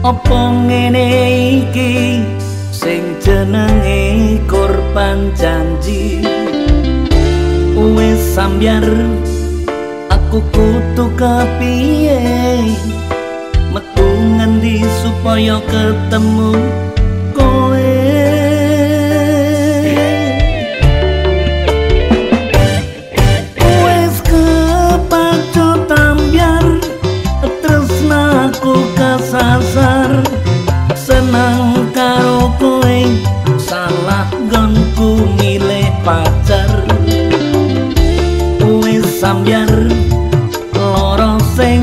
Apa ngene iki? Sing jenenge korban janji. Wis sambyar aku kutu kepiye? Metu ngendi supaya ketemu sambyar loro sing